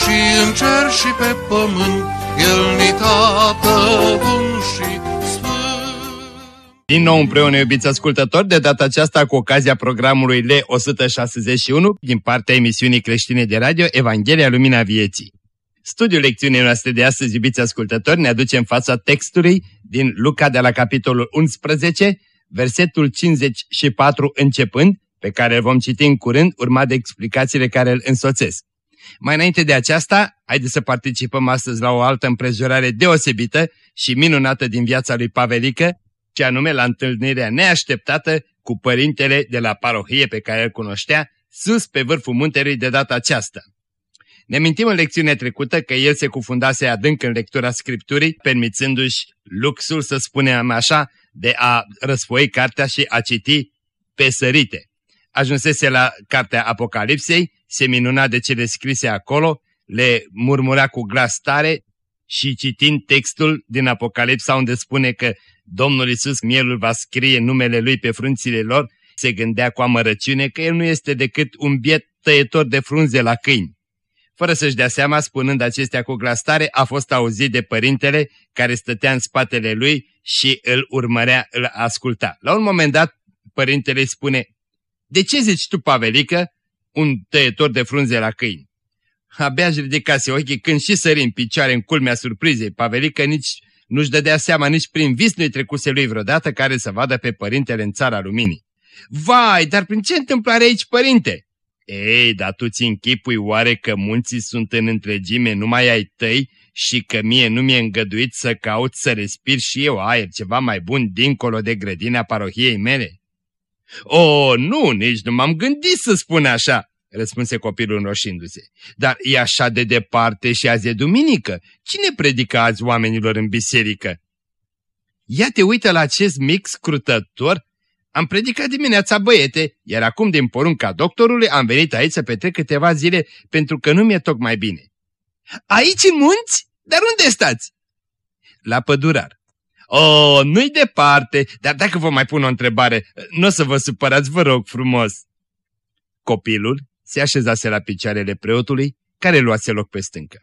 și în cer și pe pământ, El ni tată bun și din nou împreună, iubiți ascultători, de data aceasta cu ocazia programului L161 din partea emisiunii creștine de radio Evanghelia Lumina Vieții. Studiul lecțiunii noastre de astăzi, iubiți ascultători, ne aduce în fața textului din Luca de la capitolul 11, versetul 54 începând, pe care îl vom citi în curând, urmat de explicațiile care îl însoțesc. Mai înainte de aceasta, haideți să participăm astăzi la o altă împrejurare deosebită și minunată din viața lui Pavelică, ce anume la întâlnirea neașteptată cu părintele de la parohie pe care îl cunoștea, sus pe vârful muntelui de data aceasta. Ne mintim în lecțiunea trecută că el se cufundase adânc în lectura Scripturii, permițându-și luxul, să spunem așa, de a răsfoi cartea și a citi pe sărite. Ajunsese la cartea Apocalipsei, se minuna de cele scrise acolo, le murmura cu glas tare și citind textul din Apocalipsa unde spune că Domnul Isus, mielul va scrie numele lui pe frunțile lor, se gândea cu amărăciune că el nu este decât un biet tăietor de frunze la câini. Fără să-și dea seama, spunând acestea cu glas tare, a fost auzit de părintele care stătea în spatele lui și îl urmărea, îl asculta. La un moment dat, părintele îi spune, De ce zici tu, Pavelică, un tăietor de frunze la câini? Abia își ridicase ochii când și sări în picioare în culmea surprizei. Pavelică nici nu-și dădea seama nici prin vis nu-i trecuse lui vreodată care să vadă pe părintele în țara luminii. Vai, dar prin ce întâmplare aici, părinte? Ei, dar tu ți închipui oare că munții sunt în întregime numai ai tăi și că mie nu mi-e îngăduit să caut să respir și eu aer ceva mai bun dincolo de grădina parohiei mele? O, nu, nici nu m-am gândit să spun așa, răspunse copilul înroșindu-se. Dar e așa de departe și azi e duminică. Cine predică azi oamenilor în biserică? Ia te uită la acest mic scrutător. Am predicat dimineața băiete, iar acum din porunca doctorului am venit aici să petrec câteva zile pentru că nu mi-e tocmai bine. Aici în munți? Dar unde stați? La pădurar. Oh, nu-i departe, dar dacă vă mai pun o întrebare, nu o să vă supărați, vă rog frumos. Copilul se așezase la picioarele preotului, care luase loc pe stâncă.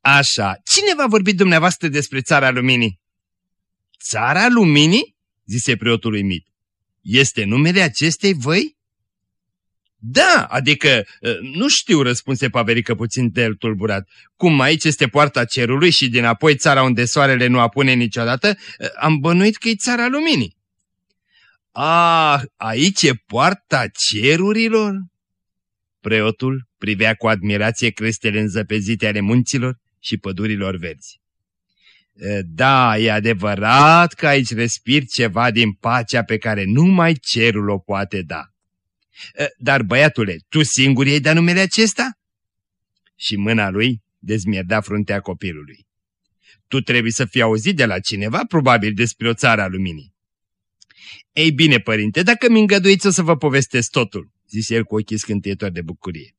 Așa, cine va vorbi dumneavoastră despre țara luminii? Țara luminii? zise preotul uimit. Este numele acestei voi? Da, adică, ă, nu știu, răspunse Paverică puțin de tulburat. Cum aici este poarta cerului și din apoi țara unde soarele nu apune niciodată, ă, am bănuit că e țara luminii. Ah, aici e poarta cerurilor? Preotul privea cu admirație crestele înzăpezite ale munților și pădurilor verzi. Da, e adevărat că aici respiri ceva din pacea pe care numai cerul o poate da. Dar, băiatule, tu singur ei de numele acesta? Și mâna lui dezmierda fruntea copilului. Tu trebuie să fii auzit de la cineva, probabil despre o țară a luminii. Ei bine, părinte, dacă mi îngăduiți o să vă povestesc totul zise el cu ochii scântietori de bucurie.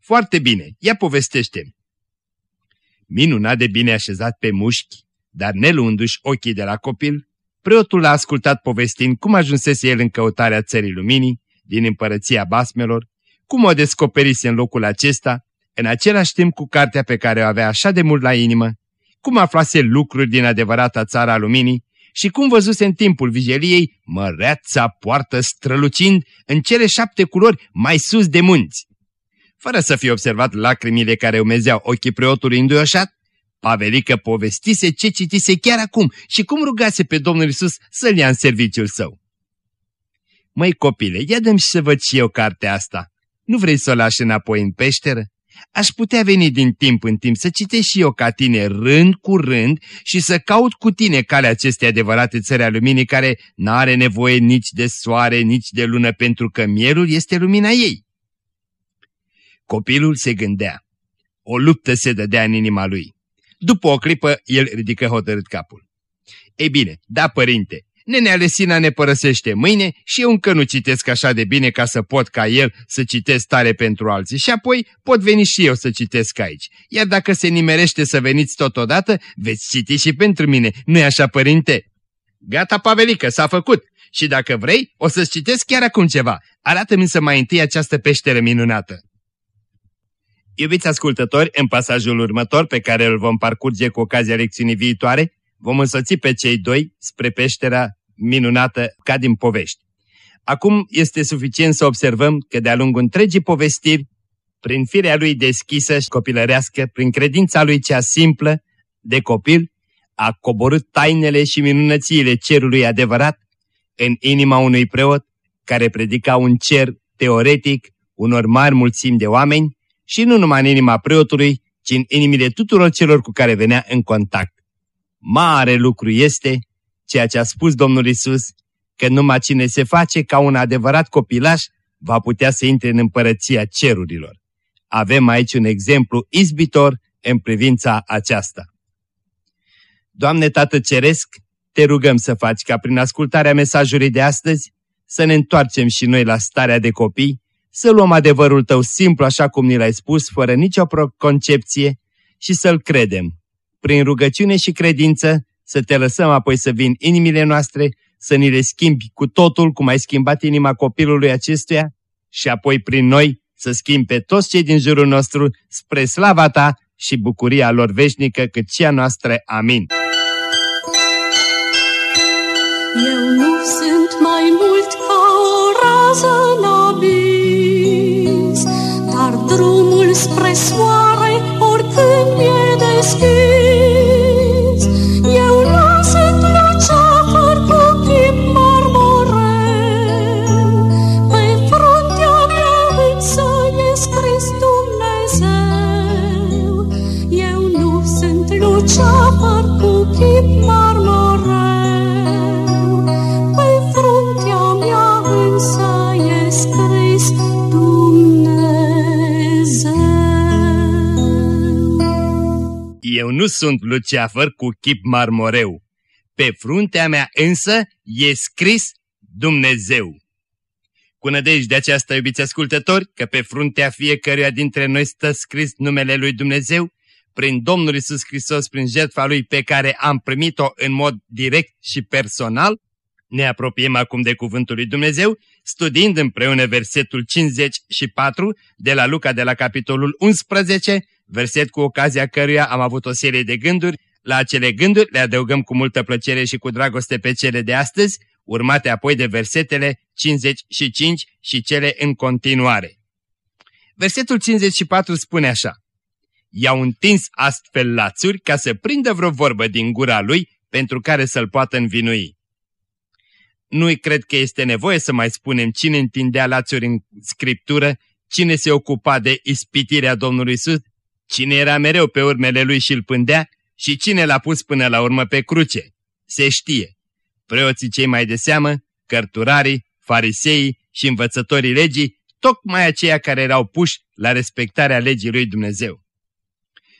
Foarte bine, ia povestește -mi. Minunat de bine așezat pe mușchi, dar neluându-și ochii de la copil, preotul a ascultat povestind cum ajunsese el în căutarea țării luminii, din împărăția basmelor, cum o descoperise în locul acesta, în același timp cu cartea pe care o avea așa de mult la inimă, cum aflase lucruri din adevărata țara luminii și cum văzuse în timpul vigeliei măreața poartă strălucind în cele șapte culori mai sus de munți. Fără să fie observat lacrimile care umezeau ochii preotului înduioșat, Pavelică povestise ce citise chiar acum și cum rugase pe Domnul Isus să-l ia în serviciul său. Măi copile, ia dăm și să văd și eu cartea asta. Nu vrei să o lași înapoi în peșteră? Aș putea veni din timp în timp să citesc și eu ca tine rând cu rând și să caut cu tine calea acestei adevărate țări a luminii care n-are nevoie nici de soare, nici de lună pentru că mielul este lumina ei. Copilul se gândea. O luptă se dădea în inima lui. După o clipă, el ridică hotărât capul. Ei bine, da, părinte, Nenea Lesina ne părăsește mâine și eu încă nu citesc așa de bine ca să pot ca el să citesc tare pentru alții și apoi pot veni și eu să citesc aici. Iar dacă se nimerește să veniți totodată, veți citi și pentru mine, nu-i așa, părinte? Gata, Pavelică, s-a făcut. Și dacă vrei, o să-ți citesc chiar acum ceva. Arată-mi să mai întâi această peșteră minunată. Iubiți ascultători, în pasajul următor, pe care îl vom parcurge cu ocazia lecțiunii viitoare, vom însoți pe cei doi spre peștera minunată ca din povești. Acum este suficient să observăm că de-a lungul întregii povestiri, prin firea lui deschisă și copilărească, prin credința lui cea simplă de copil, a coborât tainele și minunățiile cerului adevărat în inima unui preot care predica un cer teoretic unor mari mulțimi de oameni și nu numai în inima preotului, ci în inimile tuturor celor cu care venea în contact. Mare lucru este ceea ce a spus Domnul Isus, că numai cine se face ca un adevărat copilaș va putea să intre în împărăția cerurilor. Avem aici un exemplu izbitor în privința aceasta. Doamne Tată Ceresc, te rugăm să faci ca prin ascultarea mesajului de astăzi să ne întoarcem și noi la starea de copii, să luăm adevărul tău simplu așa cum ni l-ai spus, fără nicio concepție și să-l credem. Prin rugăciune și credință să te lăsăm apoi să vin inimile noastre, să ni le schimbi cu totul cum ai schimbat inima copilului acestuia și apoi prin noi să schimbi pe toți cei din jurul nostru spre slava ta și bucuria lor veșnică cât cea noastră. Amin. Eu nu sunt mai mult ca o rază în abis, dar drumul spre soare oricând e deschis. Sunt luceafăr cu chip marmoreu. Pe fruntea mea însă e scris Dumnezeu. Cu nădejde aceasta, iubiți ascultători, că pe fruntea fiecăruia dintre noi stă scris numele lui Dumnezeu, prin Domnul Isus Hristos, prin jertfa Lui pe care am primit-o în mod direct și personal, ne apropiem acum de Cuvântul lui Dumnezeu, studiind împreună versetul 54 de la Luca de la capitolul 11, verset cu ocazia căruia am avut o serie de gânduri. La acele gânduri le adăugăm cu multă plăcere și cu dragoste pe cele de astăzi, urmate apoi de versetele 55 și cele în continuare. Versetul 54 spune așa. I-au întins astfel lațuri ca să prindă vreo vorbă din gura lui pentru care să-l poată învinui. Nu-i cred că este nevoie să mai spunem cine întindea lațuri în Scriptură, cine se ocupa de ispitirea Domnului Isus, cine era mereu pe urmele lui și îl pândea și cine l-a pus până la urmă pe cruce. Se știe. Preoții cei mai de seamă, cărturarii, fariseii și învățătorii legii, tocmai aceia care erau puși la respectarea legii lui Dumnezeu.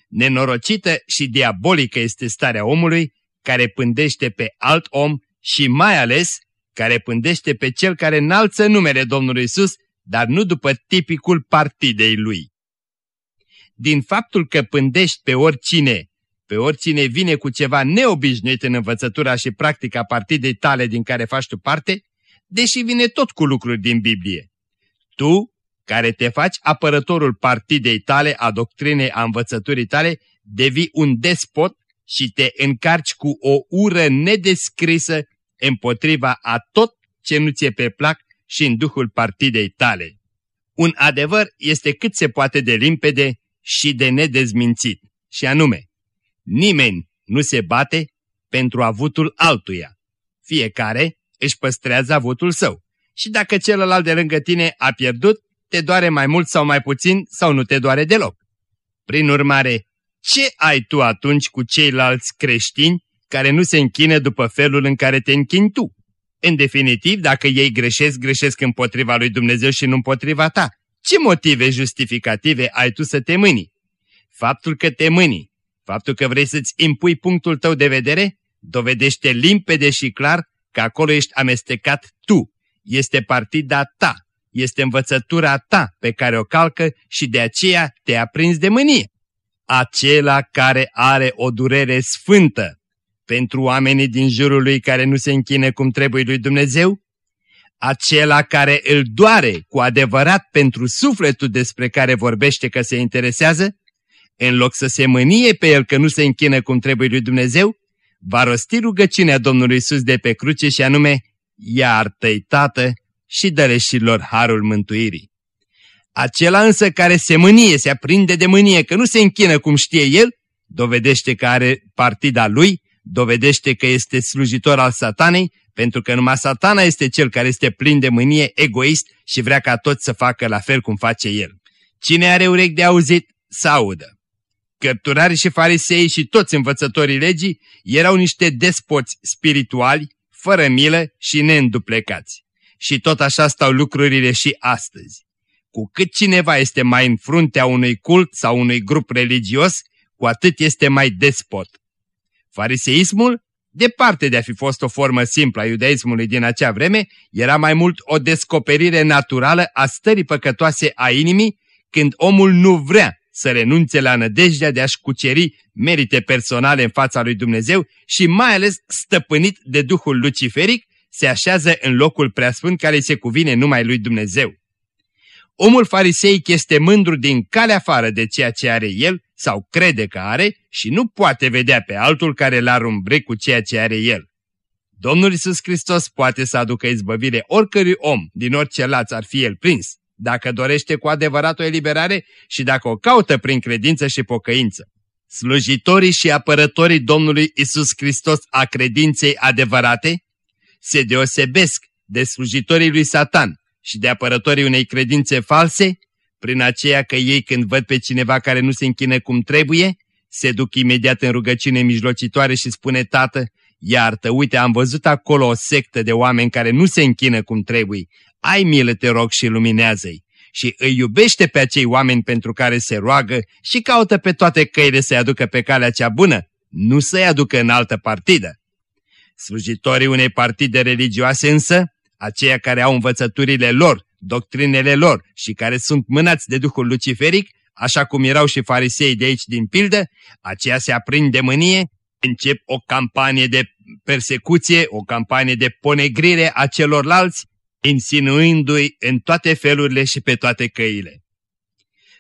Nenorocită și diabolică este starea omului care pândește pe alt om și mai ales care pândește pe cel care înalță numele Domnului Isus, dar nu după tipicul partidei lui. Din faptul că pândești pe oricine, pe oricine vine cu ceva neobișnuit în învățătura și practica partidei tale din care faci tu parte, deși vine tot cu lucruri din Biblie. Tu, care te faci apărătorul partidei tale, a doctrinei, a învățăturii tale, devii un despot și te încarci cu o ură nedescrisă împotriva a tot ce nu ți-e pe plac și în duhul partidei tale. Un adevăr este cât se poate de limpede și de nedezmințit, și anume, nimeni nu se bate pentru avutul altuia. Fiecare își păstrează avutul său. Și dacă celălalt de lângă tine a pierdut, te doare mai mult sau mai puțin sau nu te doare deloc. Prin urmare, ce ai tu atunci cu ceilalți creștini care nu se închină după felul în care te închini tu? În definitiv, dacă ei greșesc, greșesc împotriva lui Dumnezeu și nu împotriva ta. Ce motive justificative ai tu să te mâni? Faptul că te mâni, faptul că vrei să-ți impui punctul tău de vedere, dovedește limpede și clar că acolo ești amestecat tu. Este partida ta, este învățătura ta pe care o calcă și de aceea te aprins de mânie. Acela care are o durere sfântă pentru oamenii din jurul lui care nu se închine cum trebuie lui Dumnezeu, acela care îl doare cu adevărat pentru sufletul despre care vorbește că se interesează, în loc să se mânie pe el că nu se închină cum trebuie lui Dumnezeu, va rosti rugăciunea Domnului Iisus de pe cruce și anume, iartă-i, Tată, și dă și lor harul mântuirii. Acela însă care se mânie, se aprinde de mânie, că nu se închină cum știe el, dovedește că are partida lui, dovedește că este slujitor al satanei, pentru că numai satana este cel care este plin de mânie, egoist și vrea ca toți să facă la fel cum face el. Cine are urechi de auzit, să audă. Cărturari și farisei și toți învățătorii legii erau niște despoți spirituali, fără milă și neînduplecați. Și tot așa stau lucrurile și astăzi. Cu cât cineva este mai în fruntea unui cult sau unui grup religios, cu atât este mai despot. Fariseismul, departe de a fi fost o formă simplă a iudaismului din acea vreme, era mai mult o descoperire naturală a stării păcătoase a inimii, când omul nu vrea să renunțe la nădejdea de a-și cuceri merite personale în fața lui Dumnezeu și mai ales stăpânit de Duhul Luciferic, se așează în locul preasfânt care se cuvine numai lui Dumnezeu. Omul fariseic este mândru din calea afară de ceea ce are el sau crede că are și nu poate vedea pe altul care l-ar umbre cu ceea ce are el. Domnul Isus Hristos poate să aducă izbăvire oricărui om din orice laț ar fi el prins, dacă dorește cu adevărat o eliberare și dacă o caută prin credință și pocăință. Slujitorii și apărătorii Domnului Isus Hristos a credinței adevărate se deosebesc de slujitorii lui Satan și de apărătorii unei credințe false, prin aceea că ei când văd pe cineva care nu se închine cum trebuie, se duc imediat în rugăciune mijlocitoare și spune, Tată, iartă, uite, am văzut acolo o sectă de oameni care nu se închină cum trebuie, ai milă, te rog, și luminează-i. Și îi iubește pe acei oameni pentru care se roagă și caută pe toate căile să-i aducă pe calea cea bună, nu să-i aducă în altă partidă. Slujitorii unei partide religioase însă, aceia care au învățăturile lor, doctrinele lor și care sunt mânați de Duhul Luciferic, așa cum erau și farisei de aici din pildă, aceia se aprind de mânie, încep o campanie de persecuție, o campanie de ponegrire a celorlalți, insinuându-i în toate felurile și pe toate căile.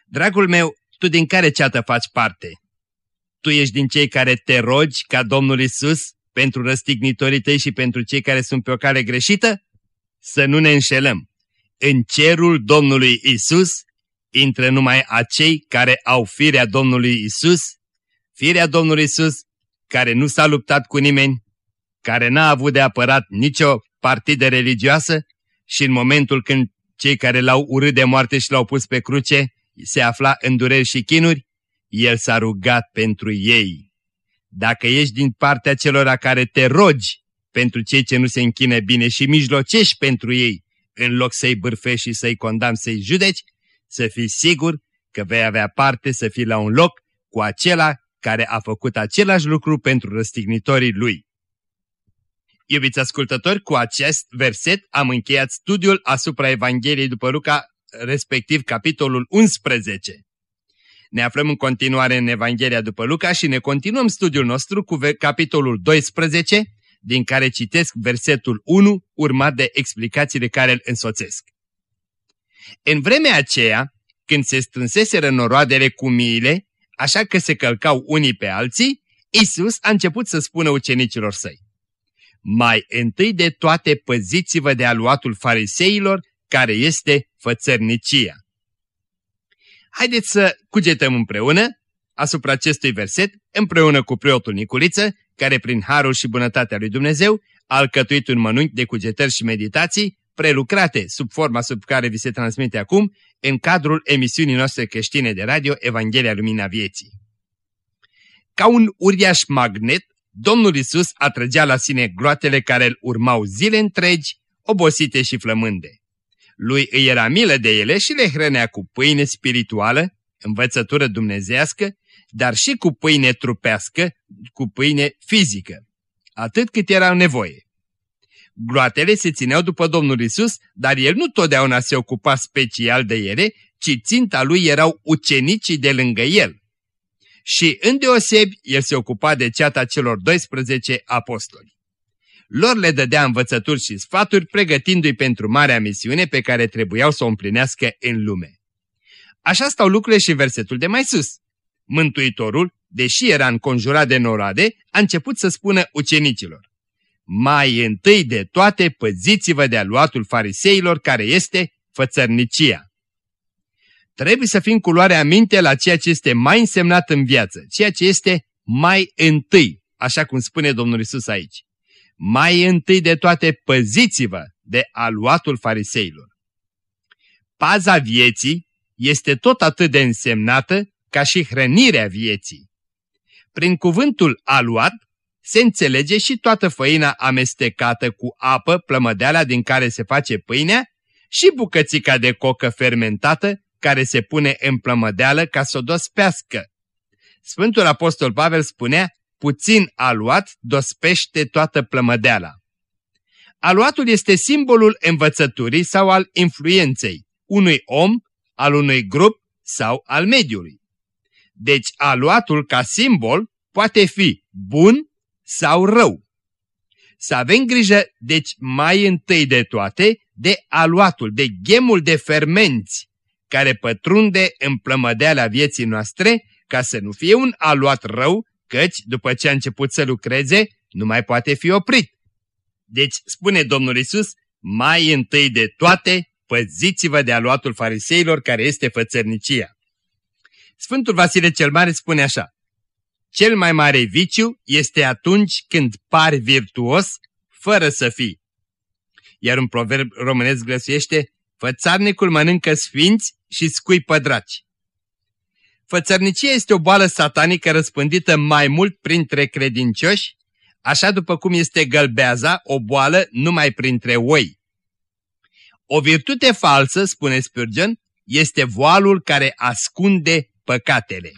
Dragul meu, tu din care ceată faci parte? Tu ești din cei care te rogi ca Domnul Isus pentru răstignitorii tăi și pentru cei care sunt pe o cale greșită? Să nu ne înșelăm. În cerul Domnului Isus intră numai acei care au firea Domnului Isus, firea Domnului Isus care nu s-a luptat cu nimeni, care n-a avut de apărat nicio partidă religioasă și în momentul când cei care l-au urât de moarte și l-au pus pe cruce se afla în dureri și chinuri, el s-a rugat pentru ei. Dacă ești din partea celor care te rogi pentru cei ce nu se închine bine și mijlocești pentru ei, în loc să-i bârfești și să-i condamni, să-i judeci, să fii sigur că vei avea parte să fii la un loc cu acela care a făcut același lucru pentru răstignitorii lui. Iubiți ascultători, cu acest verset am încheiat studiul asupra Evangheliei după Luca, respectiv capitolul 11. Ne aflăm în continuare în Evanghelia după Luca și ne continuăm studiul nostru cu capitolul 12, din care citesc versetul 1, urmat de explicațiile care îl însoțesc. În vremea aceea, când se strânseseră noroadele cu miile, așa că se călcau unii pe alții, Isus a început să spună ucenicilor săi. Mai întâi de toate păziți-vă de aluatul fariseilor, care este fățărnicia. Haideți să cugetăm împreună asupra acestui verset, împreună cu preotul Niculiță, care prin harul și bunătatea lui Dumnezeu a alcătuit un mănânc de cugetări și meditații prelucrate sub forma sub care vi se transmite acum în cadrul emisiunii noastre creștine de radio Evanghelia Lumina Vieții. Ca un uriaș magnet, Domnul Isus atrăgea la sine groatele care îl urmau zile întregi, obosite și flămânde. Lui îi era milă de ele și le hrănea cu pâine spirituală, învățătură dumnezească dar și cu pâine trupească, cu pâine fizică, atât cât era nevoie. Gloatele se țineau după Domnul Isus, dar el nu totdeauna se ocupa special de ele, ci ținta lui erau ucenicii de lângă el. Și îndeosebi el se ocupa de ceata celor 12 apostoli. Lor le dădea învățături și sfaturi, pregătindu-i pentru marea misiune pe care trebuiau să o împlinească în lume. Așa stau lucrurile și versetul de mai sus. Mântuitorul, deși era înconjurat de noroade, a început să spună ucenicilor. Mai întâi de toate păziți-vă de aluatul fariseilor care este fățărnicia. Trebuie să fim cu luarea minte la ceea ce este mai însemnat în viață, ceea ce este mai întâi, așa cum spune Domnul Isus aici. Mai întâi de toate păziți-vă de aluatul fariseilor. Paza vieții este tot atât de însemnată ca și hrănirea vieții. Prin cuvântul aluat se înțelege și toată făina amestecată cu apă, plămădeala din care se face pâinea, și bucățica de cocă fermentată care se pune în plămădeală ca să o dospească. Sfântul Apostol Pavel spunea, puțin aluat dospește toată plămădeala. Aluatul este simbolul învățăturii sau al influenței unui om, al unui grup sau al mediului. Deci aluatul ca simbol poate fi bun sau rău. Să avem grijă, deci mai întâi de toate, de aluatul, de ghemul de fermenți care pătrunde în plămădeala vieții noastre ca să nu fie un aluat rău, căci după ce a început să lucreze, nu mai poate fi oprit. Deci, spune Domnul Isus, mai întâi de toate, păziți-vă de aluatul fariseilor care este fățărnicia. Sfântul Vasile cel Mare spune așa, cel mai mare viciu este atunci când pari virtuos fără să fii. Iar un proverb românesc glăsuiește, fățarnicul mănâncă sfinți și scui pădraci. Fățărnicia este o boală satanică răspândită mai mult printre credincioși, așa după cum este gălbeaza, o boală numai printre oi. O virtute falsă, spune Spurgeon, este voalul care ascunde păcatele.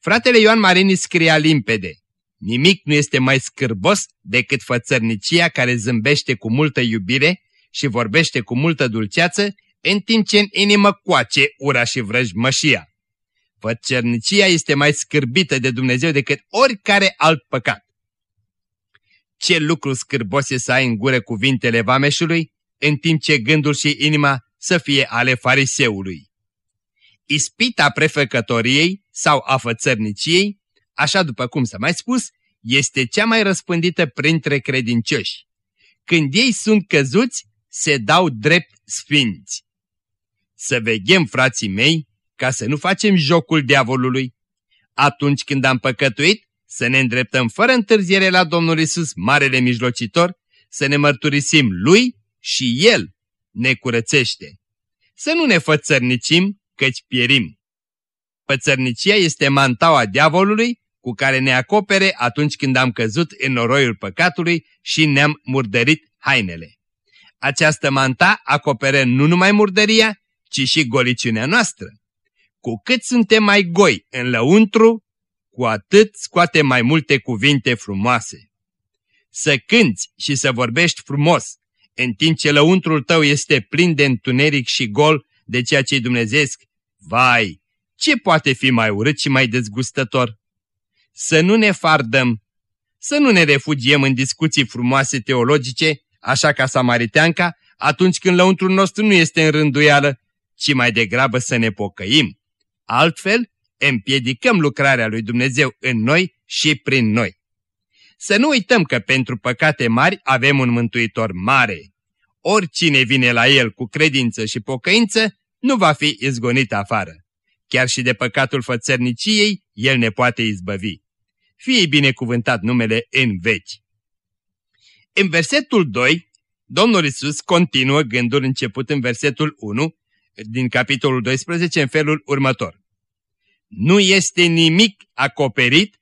Fratele Ioan Marini scria limpede, nimic nu este mai scârbos decât fățărnicia care zâmbește cu multă iubire și vorbește cu multă dulceață, în timp ce în inimă coace ura și vrăjmășia. Fățărnicia este mai scârbită de Dumnezeu decât oricare alt păcat. Ce lucru scârbos e să ai în gură cuvintele vameșului, în timp ce gândul și inima să fie ale fariseului. Ispita prefăcătoriei sau a fățărniciei, așa după cum s-a mai spus, este cea mai răspândită printre credincioși. Când ei sunt căzuți, se dau drept sfinți. Să veghem, frații mei, ca să nu facem jocul diavolului. Atunci când am păcătuit, să ne îndreptăm fără întârziere la Domnul Isus, Marele Mijlocitor, să ne mărturisim Lui și El ne curățește. Să nu ne fățărnicim, căci pierim. Pățărnicia este mantaua diavolului cu care ne acopere atunci când am căzut în noroiul păcatului și ne-am murdărit hainele. Această manta acoperă nu numai murdăria, ci și goliciunea noastră. Cu cât suntem mai goi în lăuntru, cu atât scoate mai multe cuvinte frumoase. Să cânți și să vorbești frumos, în timp ce lăuntrul tău este plin de întuneric și gol de ceea ce-i dumnezeesc, vai, ce poate fi mai urât și mai dezgustător? Să nu ne fardăm, să nu ne refugiem în discuții frumoase teologice, așa ca Samariteanca, atunci când lăuntrul nostru nu este în rânduială, ci mai degrabă să ne pocăim. Altfel, împiedicăm lucrarea lui Dumnezeu în noi și prin noi. Să nu uităm că pentru păcate mari avem un mântuitor mare. Oricine vine la el cu credință și pocăință, nu va fi izgonit afară. Chiar și de păcatul fățărniciei, el ne poate izbăvi. Fie binecuvântat numele în veci. În versetul 2, Domnul Isus continuă gândul început în versetul 1 din capitolul 12 în felul următor. Nu este nimic acoperit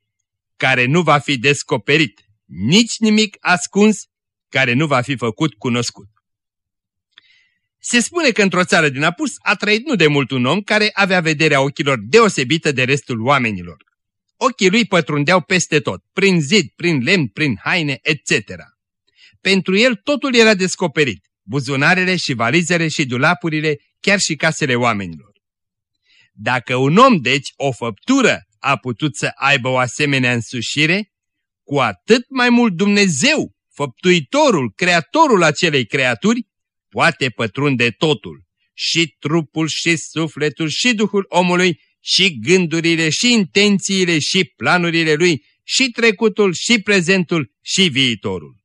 care nu va fi descoperit, nici nimic ascuns care nu va fi făcut cunoscut. Se spune că într-o țară din Apus a trăit nu de mult un om care avea vederea ochilor deosebită de restul oamenilor. Ochii lui pătrundeau peste tot, prin zid, prin lemn, prin haine, etc. Pentru el totul era descoperit, buzunarele și valizele și dulapurile, chiar și casele oamenilor. Dacă un om, deci, o făptură, a putut să aibă o asemenea însușire, cu atât mai mult Dumnezeu, făptuitorul, creatorul acelei creaturi, poate pătrunde totul, și trupul, și sufletul, și duhul omului, și gândurile, și intențiile, și planurile lui, și trecutul, și prezentul, și viitorul.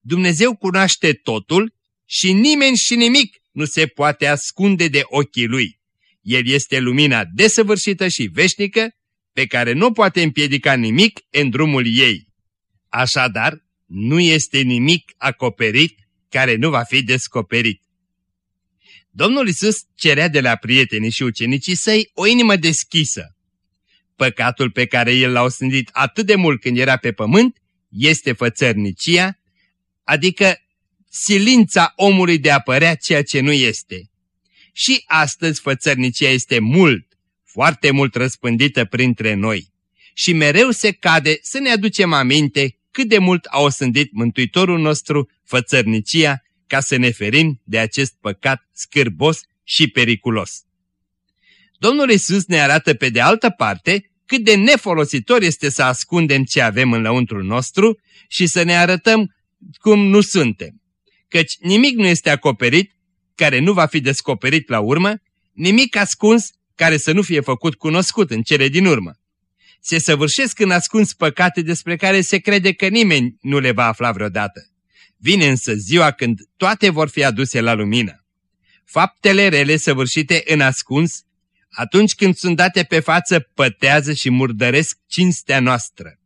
Dumnezeu cunoaște totul și nimeni și nimic nu se poate ascunde de ochii lui. El este lumina desăvârșită și veșnică, pe care nu poate împiedica nimic în drumul ei. Așadar, nu este nimic acoperit care nu va fi descoperit. Domnul Isus cerea de la prietenii și ucenicii săi o inimă deschisă. Păcatul pe care el l-a osândit atât de mult când era pe pământ este fățărnicia, adică silința omului de a părea ceea ce nu este. Și astăzi fățărnicia este mult, foarte mult răspândită printre noi. Și mereu se cade să ne aducem aminte cât de mult a osândit Mântuitorul nostru fățărnicia ca să ne ferim de acest păcat scârbos și periculos. Domnul Isus ne arată pe de altă parte cât de nefolositor este să ascundem ce avem în lăuntrul nostru și să ne arătăm cum nu suntem. Căci nimic nu este acoperit care nu va fi descoperit la urmă, nimic ascuns care să nu fie făcut cunoscut în cele din urmă. Se săvârșesc în ascuns păcate despre care se crede că nimeni nu le va afla vreodată. Vine însă ziua când toate vor fi aduse la lumină. Faptele rele săvârșite în ascuns, atunci când sunt date pe față, pătează și murdăresc cinstea noastră.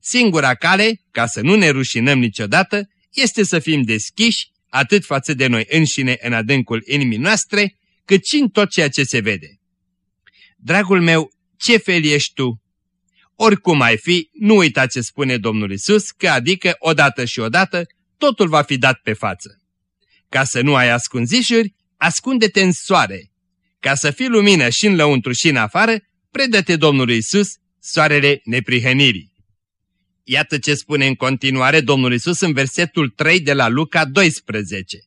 Singura cale, ca să nu ne rușinăm niciodată, este să fim deschiși atât față de noi înșine în adâncul inimii noastre, cât și în tot ceea ce se vede. Dragul meu, ce fel ești tu? Oricum ai fi, nu uita ce spune Domnul Isus, că adică odată și odată totul va fi dat pe față. Ca să nu ai ascunzișuri, ascunde-te în soare. Ca să fii lumină și în lăuntru și în afară, predă-te Domnului Isus, soarele neprihănirii. Iată ce spune în continuare Domnul Isus în versetul 3 de la Luca 12.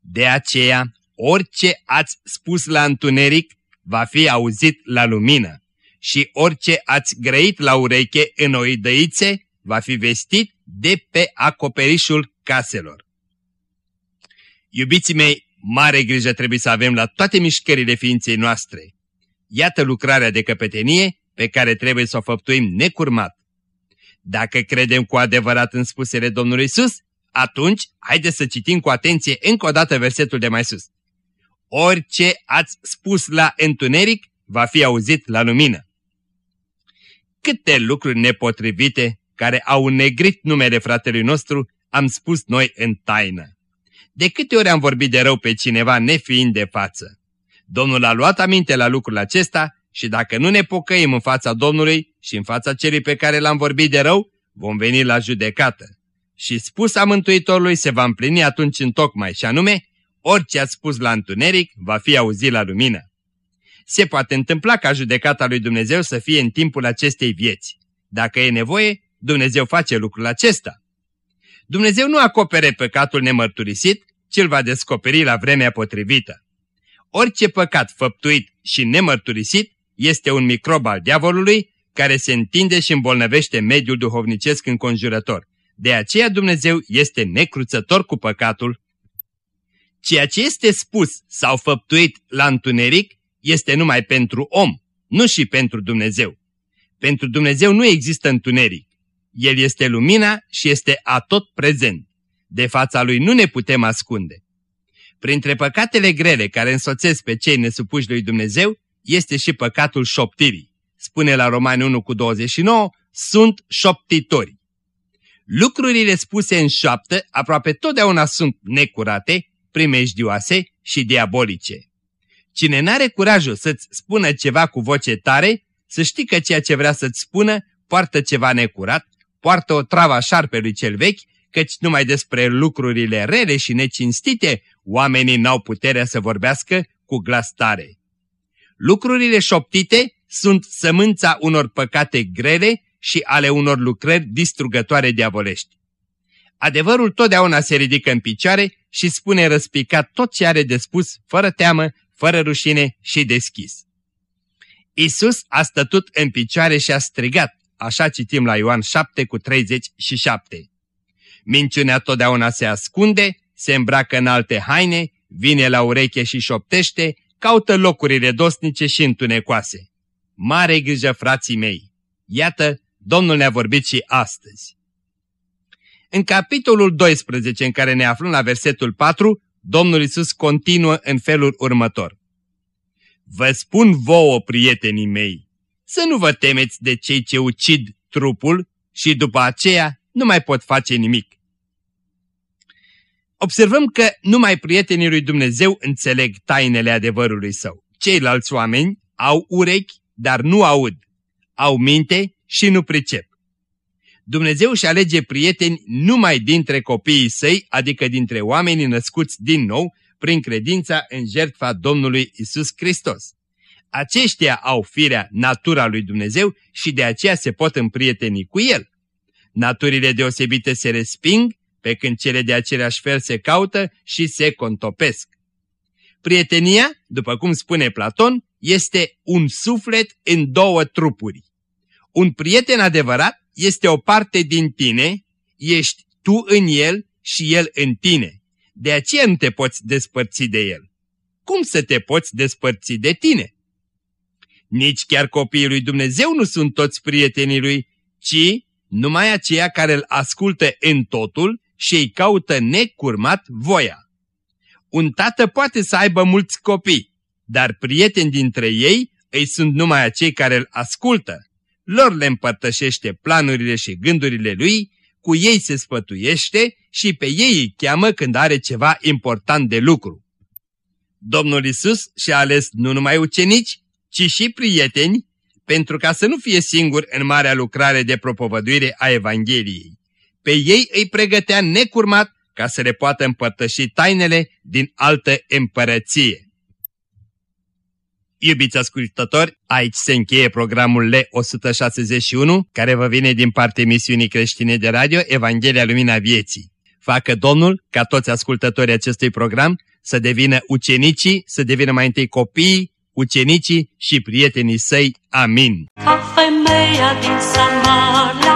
De aceea, orice ați spus la întuneric va fi auzit la lumină și orice ați grăit la ureche în oidăițe va fi vestit de pe acoperișul caselor. Iubiții mei, mare grijă trebuie să avem la toate mișcările ființei noastre. Iată lucrarea de căpetenie pe care trebuie să o făptuim necurmat. Dacă credem cu adevărat în spusele Domnului Isus, atunci haide să citim cu atenție încă o dată versetul de mai sus. Orice ați spus la întuneric va fi auzit la lumină. Câte lucruri nepotrivite care au negrit numele fratelui nostru am spus noi în taină. De câte ori am vorbit de rău pe cineva nefiind de față? Domnul a luat aminte la lucrul acesta și dacă nu ne pocăim în fața Domnului și în fața celui pe care l-am vorbit de rău, vom veni la judecată. Și spusa Mântuitorului se va împlini atunci în tocmai, și anume, orice ați spus la întuneric va fi auzit la lumină. Se poate întâmpla ca judecata lui Dumnezeu să fie în timpul acestei vieți. Dacă e nevoie, Dumnezeu face lucrul acesta. Dumnezeu nu acopere păcatul nemărturisit, ci îl va descoperi la vremea potrivită. Orice păcat făptuit și nemărturisit este un microb al diavolului care se întinde și îmbolnăvește mediul duhovnicesc înconjurător. De aceea Dumnezeu este necruțător cu păcatul. Ceea ce este spus sau făptuit la întuneric este numai pentru om, nu și pentru Dumnezeu. Pentru Dumnezeu nu există întuneric. El este lumina și este atot prezent. De fața Lui nu ne putem ascunde. Printre păcatele grele care însoțesc pe cei nesupuși lui Dumnezeu este și păcatul șoptirii. Spune la Romani 1 cu 29, sunt șoptitori. Lucrurile spuse în șoaptă aproape totdeauna sunt necurate, primejdioase și diabolice. Cine n-are curajul să-ți spună ceva cu voce tare, să știi că ceea ce vrea să-ți spună poartă ceva necurat, poartă o travă a șarpelui cel vechi, căci numai despre lucrurile rele și necinstite oamenii n-au puterea să vorbească cu glas tare. Lucrurile șoptite sunt sămânța unor păcate grele și ale unor lucrări distrugătoare diavolești. Adevărul totdeauna se ridică în picioare și spune răspicat tot ce are de spus, fără teamă, fără rușine și deschis. Isus a stătut în picioare și a strigat, așa citim la Ioan 7 cu 37. Minciunea totdeauna se ascunde, se îmbracă în alte haine, vine la ureche și șoptește, caută locurile dosnice și întunecoase. Mare grijă, frații mei! Iată, Domnul ne-a vorbit și astăzi. În capitolul 12, în care ne aflăm la versetul 4, Domnul Isus continuă în felul următor. Vă spun vouă, prietenii mei, să nu vă temeți de cei ce ucid trupul și după aceea nu mai pot face nimic. Observăm că numai prietenii lui Dumnezeu înțeleg tainele adevărului său. Ceilalți oameni au urechi, dar nu aud, au minte și nu pricep. Dumnezeu își alege prieteni numai dintre copiii săi, adică dintre oamenii născuți din nou, prin credința în jertfa Domnului Isus Hristos. Aceștia au firea, natura lui Dumnezeu și de aceea se pot împrieteni cu El. Naturile deosebite se resping, pe când cele de același fel se caută și se contopesc. Prietenia, după cum spune Platon, este un suflet în două trupuri. Un prieten adevărat este o parte din tine, ești tu în el și el în tine. De aceea nu te poți despărți de el. Cum să te poți despărți de tine? Nici chiar copiii lui Dumnezeu nu sunt toți prietenii lui, ci numai aceia care îl ascultă în totul și îi caută necurmat voia. Un tată poate să aibă mulți copii, dar prieteni dintre ei îi sunt numai acei care îl ascultă. Lor le împărtășește planurile și gândurile lui, cu ei se spătuiește și pe ei îi cheamă când are ceva important de lucru. Domnul Isus și-a ales nu numai ucenici, ci și prieteni, pentru ca să nu fie singur în marea lucrare de propovăduire a Evangheliei. Pe ei îi pregătea necurmat ca să le poată împărtăși tainele din altă împărăție. Iubiți ascultători, aici se încheie programul L161, care vă vine din partea emisiunii creștine de radio Evanghelia Lumina Vieții. Facă Domnul ca toți ascultătorii acestui program să devină ucenicii, să devină mai întâi copiii, ucenicii și prietenii săi. Amin. Ca femeia din Samar